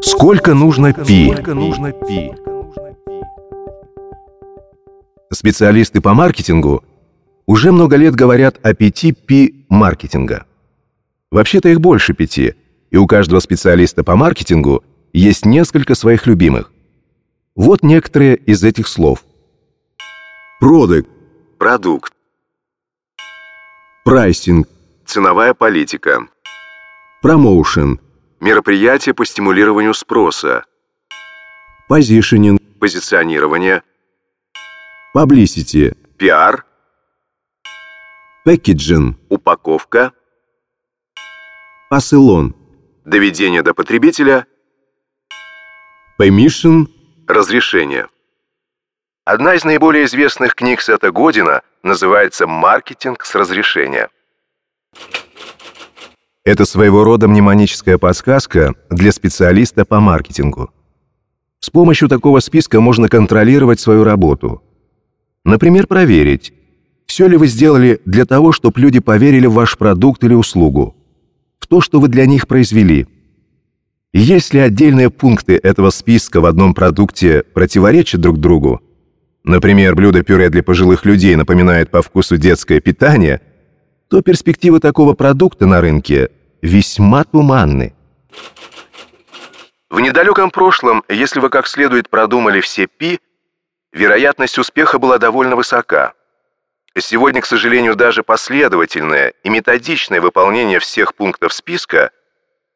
Сколько нужно пи? Специалисты по маркетингу уже много лет говорят о пяти пи маркетинга. Вообще-то их больше пяти, и у каждого специалиста по маркетингу есть несколько своих любимых. Вот некоторые из этих слов. Продукт – продукт. Прайсинг – ценовая политика. Промоушен – Мероприятие по стимулированию спроса. Позишенинг. Позиционирование. Publicity. Пиар. Пэкэджин. Упаковка. Посылон. Доведение до потребителя. Permission. Разрешение. Одна из наиболее известных книг Сета Година называется «Маркетинг с разрешения». Это своего рода мнемоническая подсказка для специалиста по маркетингу. С помощью такого списка можно контролировать свою работу. Например, проверить, все ли вы сделали для того, чтобы люди поверили в ваш продукт или услугу, в то, что вы для них произвели. Если отдельные пункты этого списка в одном продукте противоречат друг другу, например, блюдо пюре для пожилых людей напоминает по вкусу детское питание, то перспективы такого продукта на рынке весьма туманны. В недалеком прошлом, если вы как следует продумали все пи, вероятность успеха была довольно высока. Сегодня, к сожалению, даже последовательное и методичное выполнение всех пунктов списка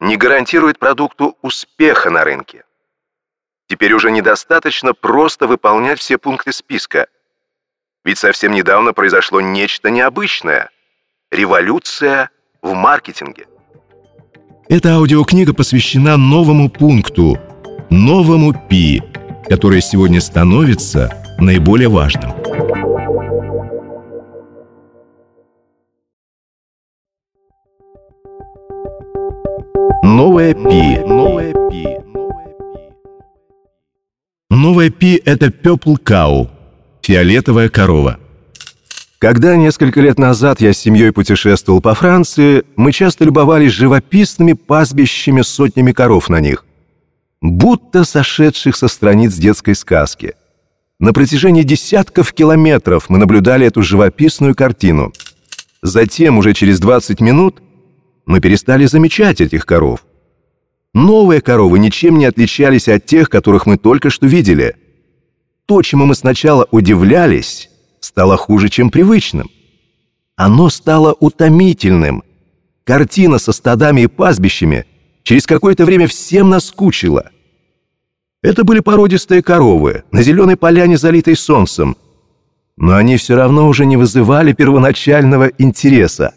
не гарантирует продукту успеха на рынке. Теперь уже недостаточно просто выполнять все пункты списка. Ведь совсем недавно произошло нечто необычное – революция в маркетинге. Эта аудиокнига посвящена новому пункту, новому ПИ, который сегодня становится наиболее важным. Новое Пи. Новое Пи. Новое Пи – это Purple Cow, фиолетовая корова. Когда несколько лет назад я с семьей путешествовал по Франции, мы часто любовались живописными пастбищами с сотнями коров на них, будто сошедших со страниц детской сказки. На протяжении десятков километров мы наблюдали эту живописную картину. Затем, уже через 20 минут, мы перестали замечать этих коров. Новые коровы ничем не отличались от тех, которых мы только что видели. То, чему мы сначала удивлялись, стало хуже, чем привычным. Оно стало утомительным. Картина со стадами и пастбищами через какое-то время всем наскучила. Это были породистые коровы на зеленой поляне, залитой солнцем. Но они все равно уже не вызывали первоначального интереса.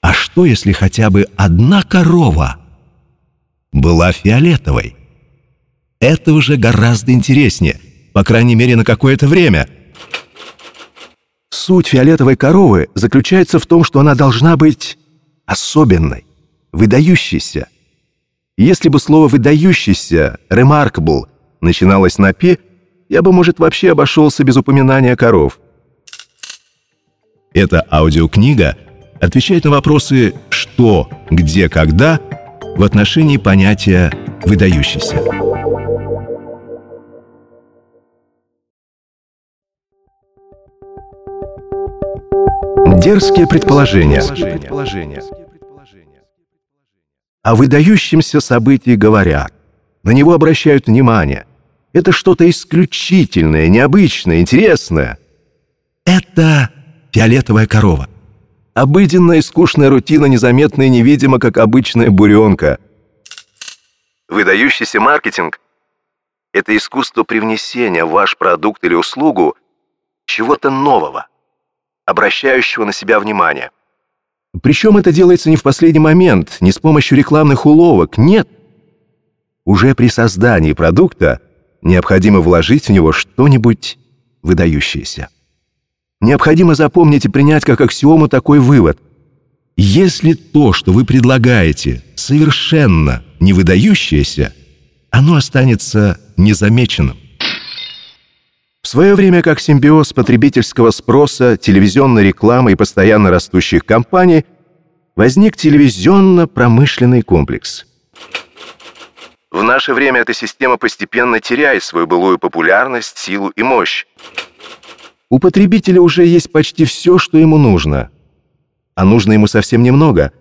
А что, если хотя бы одна корова была фиолетовой? Это уже гораздо интереснее – по крайней мере, на какое-то время. Суть фиолетовой коровы заключается в том, что она должна быть особенной, выдающейся. Если бы слово «выдающийся», «remarkable» начиналось на «пи», я бы, может, вообще обошелся без упоминания коров. Эта аудиокнига отвечает на вопросы «что», «где», «когда» в отношении понятия «выдающийся». Дерзкие предположения. О выдающемся событии говорят. На него обращают внимание. Это что-то исключительное, необычное, интересное. Это фиолетовая корова. Обыденная и скучная рутина незаметна и невидима, как обычная буренка. Выдающийся маркетинг – это искусство привнесения в ваш продукт или услугу чего-то нового – обращающего на себя внимание. Причем это делается не в последний момент, не с помощью рекламных уловок, нет. Уже при создании продукта необходимо вложить в него что-нибудь выдающееся. Необходимо запомнить и принять как аксиому такой вывод. Если то, что вы предлагаете, совершенно не выдающееся, оно останется незамеченным. свое время как симбиоз потребительского спроса, телевизионной рекламы и постоянно растущих компаний возник телевизионно-промышленный комплекс. В наше время эта система постепенно теряет свою былую популярность, силу и мощь. У потребителя уже есть почти все, что ему нужно. А нужно ему совсем немного.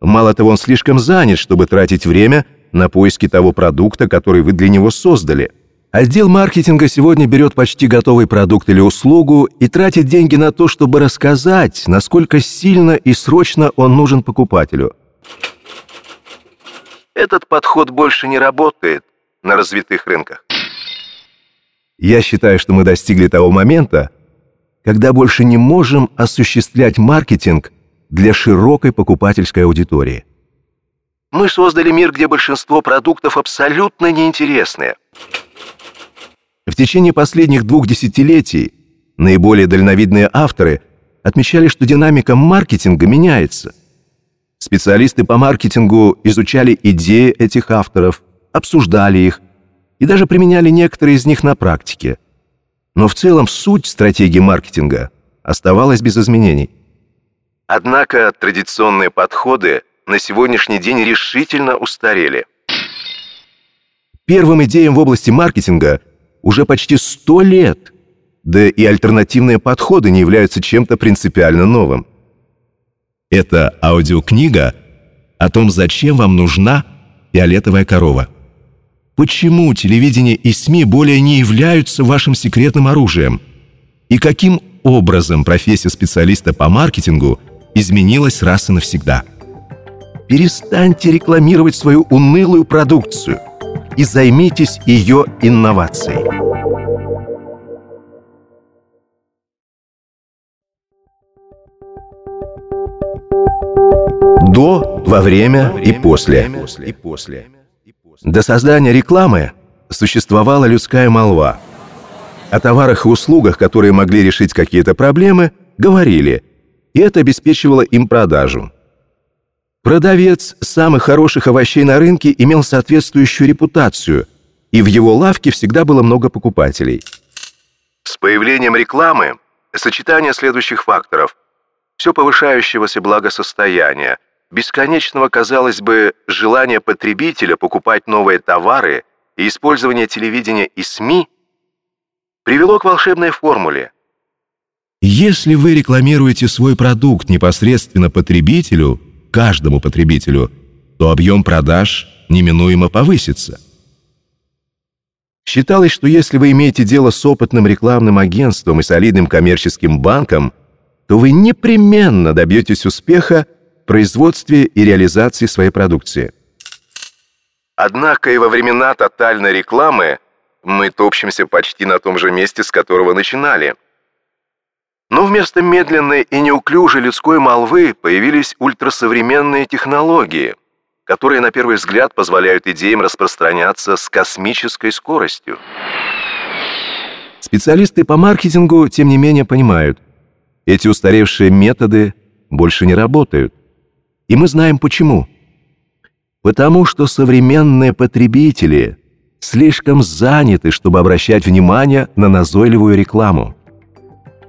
Мало того, он слишком занят, чтобы тратить время на поиски того продукта, который вы для него создали – Отдел маркетинга сегодня берет почти готовый продукт или услугу и тратит деньги на то, чтобы рассказать, насколько сильно и срочно он нужен покупателю. Этот подход больше не работает на развитых рынках. Я считаю, что мы достигли того момента, когда больше не можем осуществлять маркетинг для широкой покупательской аудитории. Мы создали мир, где большинство продуктов абсолютно неинтересные – в течение последних двух десятилетий наиболее дальновидные авторы отмечали, что динамика маркетинга меняется. Специалисты по маркетингу изучали идеи этих авторов, обсуждали их и даже применяли некоторые из них на практике. Но в целом суть стратегии маркетинга оставалась без изменений. Однако традиционные подходы на сегодняшний день решительно устарели. Первым идеям в области маркетинга – уже почти сто лет, да и альтернативные подходы не являются чем-то принципиально новым. Это аудиокнига о том, зачем вам нужна фиолетовая корова. Почему телевидение и СМИ более не являются вашим секретным оружием? И каким образом профессия специалиста по маркетингу изменилась раз и навсегда? Перестаньте рекламировать свою унылую продукцию – и займитесь ее инновацией. До, во время и после. До создания рекламы существовала людская молва. О товарах и услугах, которые могли решить какие-то проблемы, говорили, и это обеспечивало им продажу. Продавец самых хороших овощей на рынке имел соответствующую репутацию, и в его лавке всегда было много покупателей. С появлением рекламы сочетание следующих факторов. Все повышающегося благосостояния, бесконечного, казалось бы, желания потребителя покупать новые товары и использование телевидения и СМИ привело к волшебной формуле. Если вы рекламируете свой продукт непосредственно потребителю – каждому потребителю, то объем продаж неминуемо повысится. Считалось, что если вы имеете дело с опытным рекламным агентством и солидным коммерческим банком, то вы непременно добьетесь успеха производстве и реализации своей продукции. Однако и во времена тотальной рекламы мы топчемся почти на том же месте, с которого начинали – но вместо медленной и неуклюжей людской молвы появились ультрасовременные технологии, которые на первый взгляд позволяют идеям распространяться с космической скоростью. Специалисты по маркетингу, тем не менее, понимают, эти устаревшие методы больше не работают. И мы знаем почему. Потому что современные потребители слишком заняты, чтобы обращать внимание на назойливую рекламу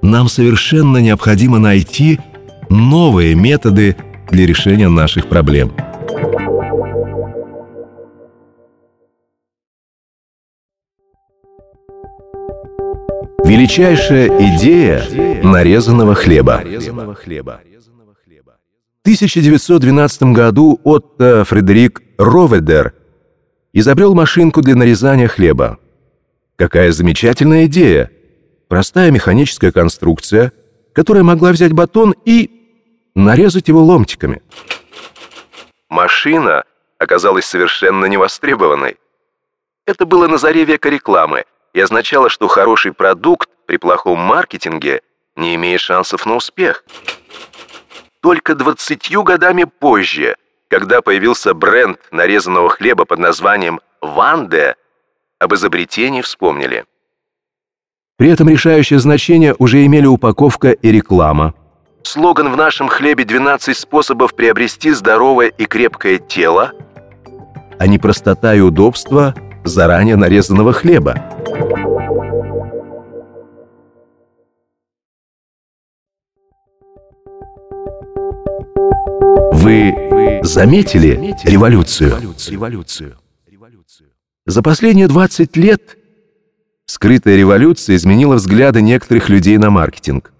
нам совершенно необходимо найти новые методы для решения наших проблем. Величайшая идея нарезанного хлеба. В 1912 году Отто Фредерик Роведер изобрел машинку для нарезания хлеба. Какая замечательная идея! Простая механическая конструкция, которая могла взять батон и нарезать его ломтиками. Машина оказалась совершенно невостребованной. Это было на заре века рекламы и означало, что хороший продукт при плохом маркетинге не имеет шансов на успех. Только двадцатью годами позже, когда появился бренд нарезанного хлеба под названием «Ванде», об изобретении вспомнили – при этом решающее значение уже имели упаковка и реклама. Слоган «В нашем хлебе 12 способов приобрести здоровое и крепкое тело», а не простота и удобство заранее нарезанного хлеба. Вы заметили революцию? За последние 20 лет скрытая революция изменила взгляды некоторых людей на маркетинг.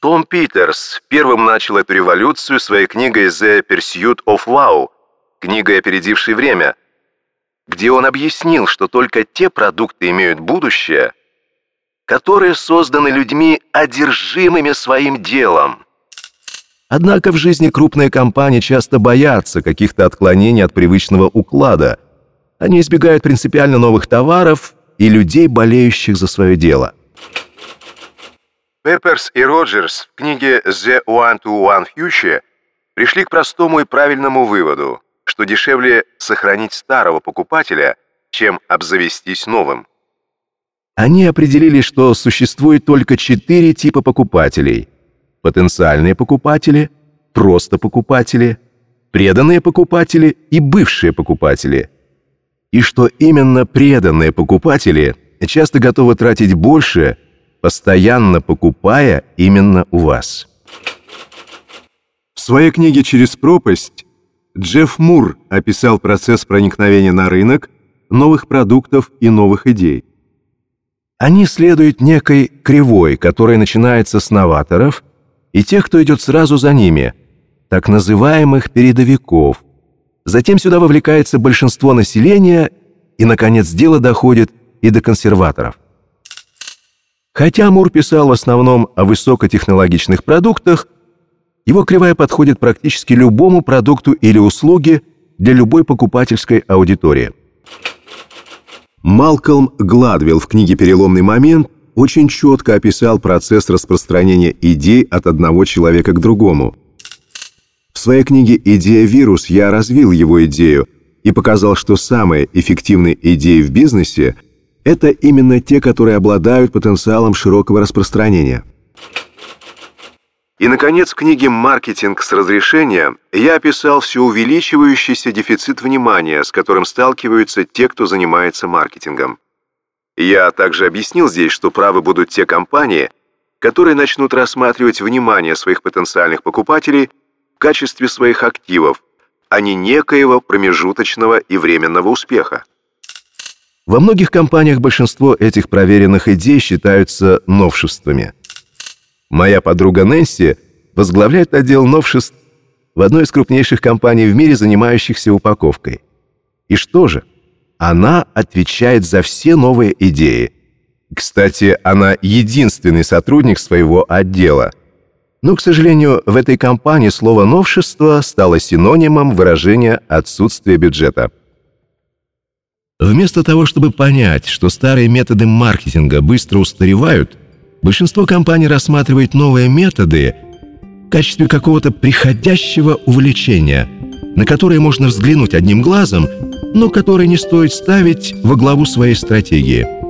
Том Питерс первым начал эту революцию своей книгой «The Pursuit of Wow», книгой, опередившей время, где он объяснил, что только те продукты имеют будущее, которые созданы людьми, одержимыми своим делом. Однако в жизни крупные компании часто боятся каких-то отклонений от привычного уклада. Они избегают принципиально новых товаров и людей, болеющих за свое дело. Пепперс и Роджерс в книге «The One-to-One Future» пришли к простому и правильному выводу, что дешевле сохранить старого покупателя, чем обзавестись новым. Они определили, что существует только четыре типа покупателей – потенциальные покупатели, просто покупатели, преданные покупатели и бывшие покупатели. И что именно преданные покупатели часто готовы тратить больше, постоянно покупая именно у вас. В своей книге «Через пропасть» Джефф Мур описал процесс проникновения на рынок новых продуктов и новых идей. Они следуют некой кривой, которая начинается с новаторов – и тех, кто идет сразу за ними, так называемых передовиков. Затем сюда вовлекается большинство населения, и, наконец, дело доходит и до консерваторов. Хотя Мур писал в основном о высокотехнологичных продуктах, его кривая подходит практически любому продукту или услуге для любой покупательской аудитории. Малкольм Гладвилл в книге «Переломный момент» очень четко описал процесс распространения идей от одного человека к другому. В своей книге «Идея вирус» я развил его идею и показал, что самые эффективные идеи в бизнесе – это именно те, которые обладают потенциалом широкого распространения. И, наконец, в книге «Маркетинг с разрешения» я описал все увеличивающийся дефицит внимания, с которым сталкиваются те, кто занимается маркетингом. Я также объяснил здесь, что правы будут те компании, которые начнут рассматривать внимание своих потенциальных покупателей в качестве своих активов, а не некоего промежуточного и временного успеха. Во многих компаниях большинство этих проверенных идей считаются новшествами. Моя подруга Нэнси возглавляет отдел новшеств в одной из крупнейших компаний в мире, занимающихся упаковкой. И что же? Она отвечает за все новые идеи. Кстати, она единственный сотрудник своего отдела. Но, к сожалению, в этой компании слово «новшество» стало синонимом выражения отсутствия бюджета. Вместо того, чтобы понять, что старые методы маркетинга быстро устаревают, большинство компаний рассматривает новые методы в качестве какого-то приходящего увлечения, на которое можно взглянуть одним глазом но который не стоит ставить во главу своей стратегии –